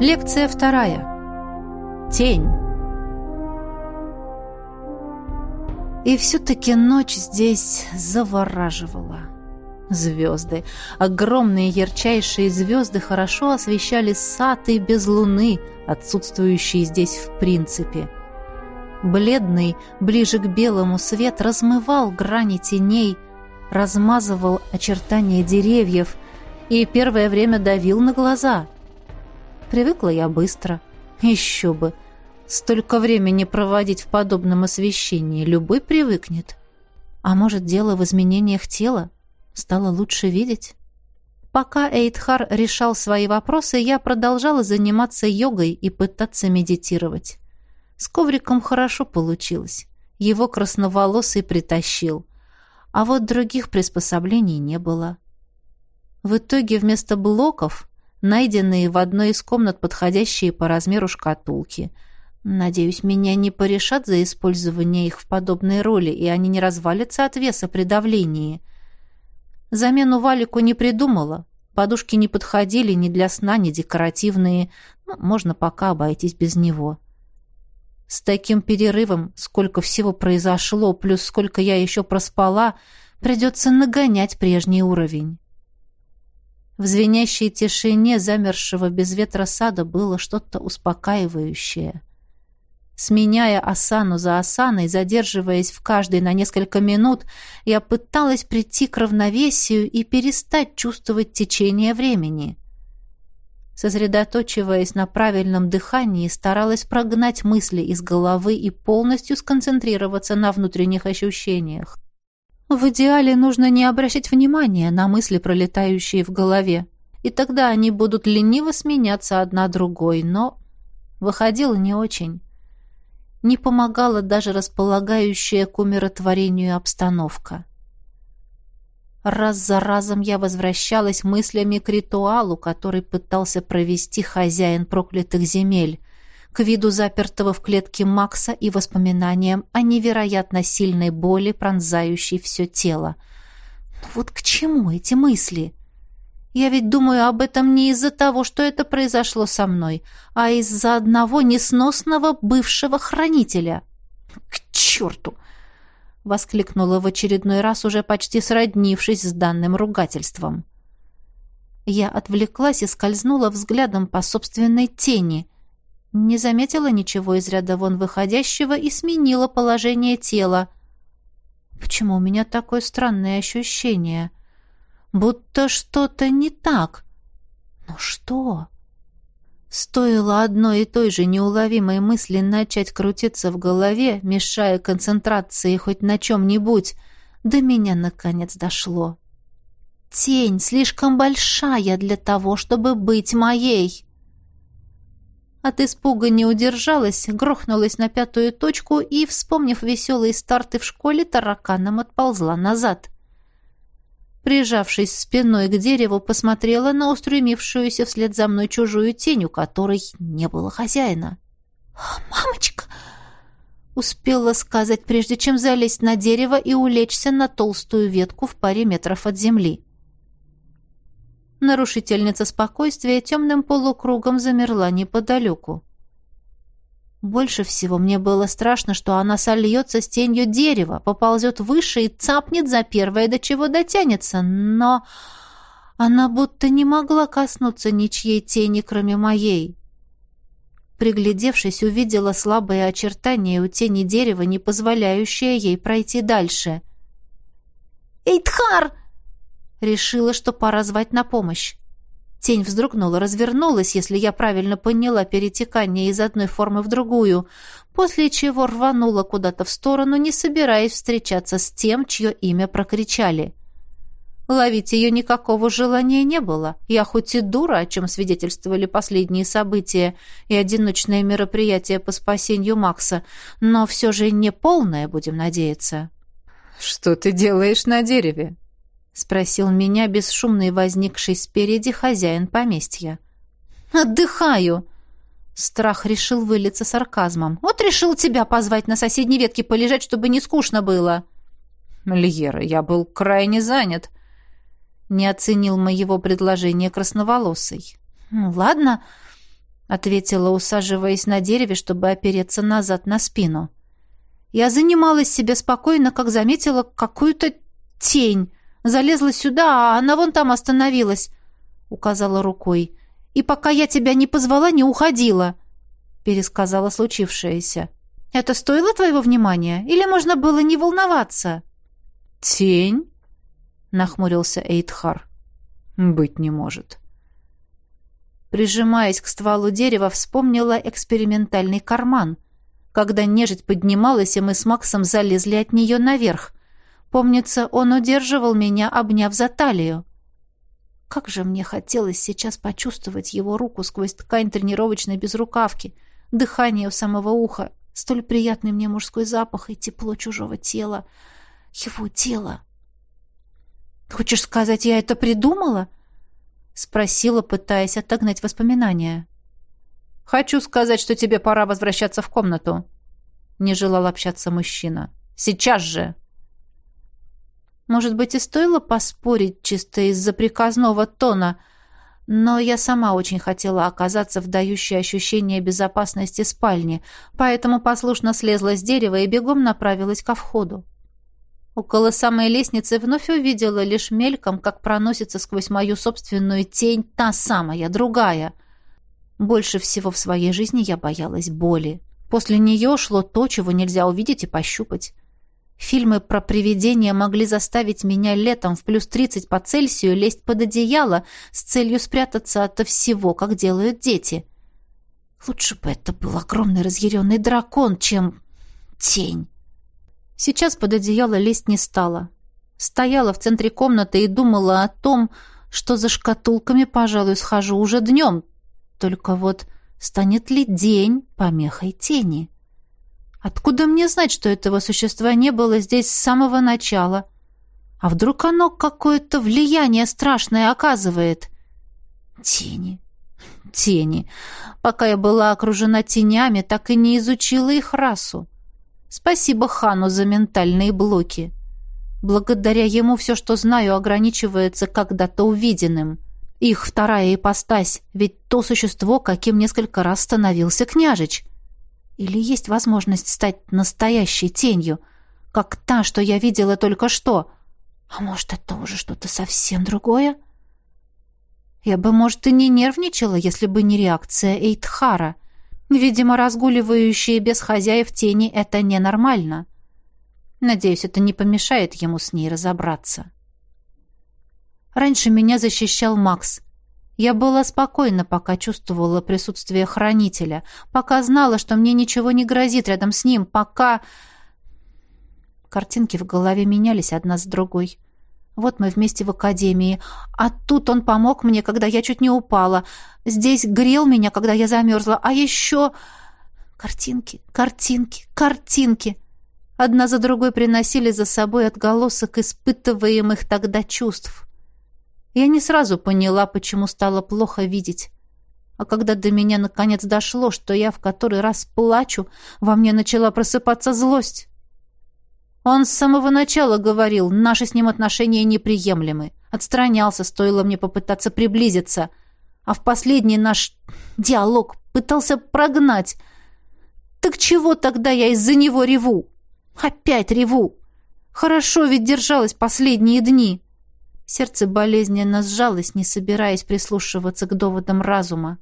Лекция вторая. Тень. И все-таки ночь здесь завораживала. Звезды, огромные ярчайшие звезды хорошо освещали сад и без луны, отсутствующие здесь в принципе. Бледный, ближе к белому свет размывал грани теней, размазывал очертания деревьев и первое время давил на глаза. Привыкла я быстро. Еще бы. Столько времени проводить в подобном освещении любой привыкнет. А может, дело в изменениях тела? Стало лучше видеть? Пока Эйдхар решал свои вопросы, я продолжала заниматься йогой и пытаться медитировать. С ковриком хорошо получилось. Его красноволосый притащил. А вот других приспособлений не было. В итоге вместо блоков найденные в одной из комнат подходящие по размеру шкатулки. Надеюсь, меня не порешат за использование их в подобной роли, и они не развалятся от веса при давлении. Замену валику не придумала. Подушки не подходили ни для сна, ни декоративные. Ну, можно пока обойтись без него. С таким перерывом, сколько всего произошло, плюс сколько я еще проспала, придется нагонять прежний уровень. В звенящей тишине замершего без ветра сада было что-то успокаивающее. Сменяя осану за осаной, задерживаясь в каждой на несколько минут, я пыталась прийти к равновесию и перестать чувствовать течение времени. Сосредоточиваясь на правильном дыхании, старалась прогнать мысли из головы и полностью сконцентрироваться на внутренних ощущениях. В идеале нужно не обращать внимания на мысли, пролетающие в голове, и тогда они будут лениво сменяться одна другой, но выходило не очень. Не помогала даже располагающая к умиротворению обстановка. Раз за разом я возвращалась мыслями к ритуалу, который пытался провести хозяин проклятых земель — к виду запертого в клетке Макса и воспоминаниям о невероятно сильной боли, пронзающей все тело. Но вот к чему эти мысли? Я ведь думаю об этом не из-за того, что это произошло со мной, а из-за одного несносного бывшего хранителя. «К черту!» — воскликнула в очередной раз, уже почти сроднившись с данным ругательством. Я отвлеклась и скользнула взглядом по собственной тени — не заметила ничего из ряда вон выходящего и сменила положение тела. Почему у меня такое странное ощущение? Будто что-то не так. Но что? Стоило одной и той же неуловимой мысли начать крутиться в голове, мешая концентрации хоть на чем-нибудь, до меня наконец дошло. Тень слишком большая для того, чтобы быть моей. От испуга не удержалась, грохнулась на пятую точку и, вспомнив веселые старты в школе, тараканом отползла назад. Прижавшись спиной к дереву, посмотрела на устремившуюся вслед за мной чужую тень, у которой не было хозяина. «Мамочка!» Успела сказать, прежде чем залезть на дерево и улечься на толстую ветку в паре метров от земли. Нарушительница спокойствия темным полукругом замерла неподалеку. Больше всего мне было страшно, что она сольется с тенью дерева, поползет выше и цапнет за первое, до чего дотянется, но она будто не могла коснуться ничьей тени, кроме моей. Приглядевшись, увидела слабые очертания у тени дерева, не позволяющие ей пройти дальше. «Эйтхар!» Решила, что пора звать на помощь. Тень вздрогнула, развернулась, если я правильно поняла перетекание из одной формы в другую, после чего рванула куда-то в сторону, не собираясь встречаться с тем, чье имя прокричали. Ловить ее никакого желания не было. Я хоть и дура, о чем свидетельствовали последние события и одиночное мероприятие по спасению Макса, но все же не полное, будем надеяться. «Что ты делаешь на дереве?» — спросил меня бесшумный возникший спереди хозяин поместья. «Отдыхаю!» Страх решил вылиться сарказмом. «Вот решил тебя позвать на соседней ветке полежать, чтобы не скучно было!» «Льера, я был крайне занят!» Не оценил моего предложения красноволосый. «Ну, ладно, — ответила, усаживаясь на дереве, чтобы опереться назад на спину. Я занималась себе спокойно, как заметила какую-то тень. Залезла сюда, а она вон там остановилась, — указала рукой. И пока я тебя не позвала, не уходила, — пересказала случившееся. Это стоило твоего внимания? Или можно было не волноваться? Тень? — нахмурился Эйдхар. Быть не может. — Прижимаясь к стволу дерева, вспомнила экспериментальный карман. Когда нежить поднималась, и мы с Максом залезли от нее наверх. Помнится, он удерживал меня, обняв за талию. Как же мне хотелось сейчас почувствовать его руку сквозь ткань тренировочной безрукавки, дыхание у самого уха, столь приятный мне мужской запах и тепло чужого тела. Его тело. «Хочешь сказать, я это придумала?» Спросила, пытаясь отогнать воспоминания. «Хочу сказать, что тебе пора возвращаться в комнату», — не желал общаться мужчина. «Сейчас же!» Может быть, и стоило поспорить чисто из-за приказного тона, но я сама очень хотела оказаться в дающей ощущение безопасности спальни, поэтому послушно слезла с дерева и бегом направилась ко входу. Около самой лестницы вновь увидела лишь мельком, как проносится сквозь мою собственную тень та самая, другая. Больше всего в своей жизни я боялась боли. После нее шло то, чего нельзя увидеть и пощупать. Фильмы про привидения могли заставить меня летом в плюс 30 по Цельсию лезть под одеяло с целью спрятаться ото всего, как делают дети. Лучше бы это был огромный разъяренный дракон, чем тень. Сейчас под одеяло лезть не стала. Стояла в центре комнаты и думала о том, что за шкатулками, пожалуй, схожу уже днем. Только вот станет ли день помехой тени? Откуда мне знать, что этого существа не было здесь с самого начала? А вдруг оно какое-то влияние страшное оказывает? Тени, тени. Пока я была окружена тенями, так и не изучила их расу. Спасибо Хану за ментальные блоки. Благодаря ему все, что знаю, ограничивается когда-то увиденным. Их вторая ипостась, ведь то существо, каким несколько раз становился княжич. Или есть возможность стать настоящей тенью, как та, что я видела только что? А может, это уже что-то совсем другое? Я бы, может, и не нервничала, если бы не реакция Эйтхара — Видимо, разгуливающие без хозяев тени — это ненормально. Надеюсь, это не помешает ему с ней разобраться. Раньше меня защищал Макс. Я была спокойна, пока чувствовала присутствие хранителя, пока знала, что мне ничего не грозит рядом с ним, пока... Картинки в голове менялись одна с другой. Вот мы вместе в академии. А тут он помог мне, когда я чуть не упала. Здесь грел меня, когда я замерзла. А еще... Картинки, картинки, картинки. Одна за другой приносили за собой отголосок испытываемых тогда чувств. Я не сразу поняла, почему стало плохо видеть. А когда до меня наконец дошло, что я в который раз плачу, во мне начала просыпаться злость. Он с самого начала говорил, наши с ним отношения неприемлемы. Отстранялся, стоило мне попытаться приблизиться. А в последний наш диалог пытался прогнать. Так чего тогда я из-за него реву? Опять реву. Хорошо ведь держалась последние дни. Сердце болезненно сжалось, не собираясь прислушиваться к доводам разума.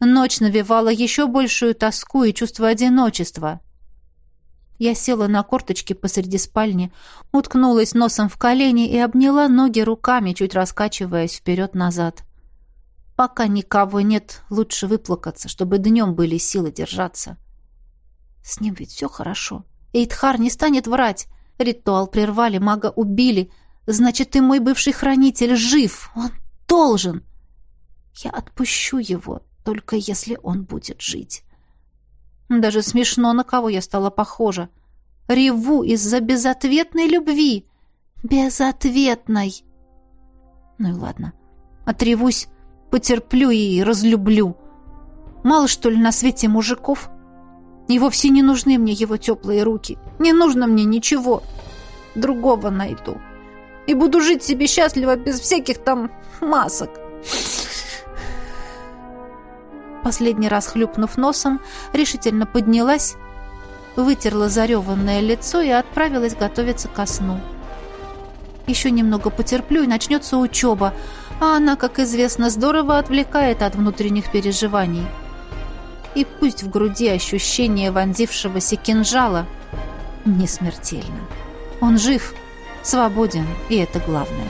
Ночь навевала еще большую тоску и чувство одиночества. Я села на корточки посреди спальни, уткнулась носом в колени и обняла ноги руками, чуть раскачиваясь вперед-назад. Пока никого нет, лучше выплакаться, чтобы днем были силы держаться. С ним ведь все хорошо. Эйдхар не станет врать. Ритуал прервали, мага убили. Значит, и мой бывший хранитель жив. Он должен. Я отпущу его, только если он будет жить. Даже смешно, на кого я стала похожа. Реву из-за безответной любви. Безответной. Ну и ладно. Отревусь, потерплю и разлюблю. Мало, что ли, на свете мужиков? И вовсе не нужны мне его теплые руки. Не нужно мне ничего. Другого найду. И буду жить себе счастливо без всяких там масок. последний раз хлюпнув носом, решительно поднялась, вытерла зареванное лицо и отправилась готовиться ко сну. Еще немного потерплю, и начнется учеба, а она, как известно, здорово отвлекает от внутренних переживаний. И пусть в груди ощущение вонзившегося кинжала не смертельно. Он жив, свободен, и это главное.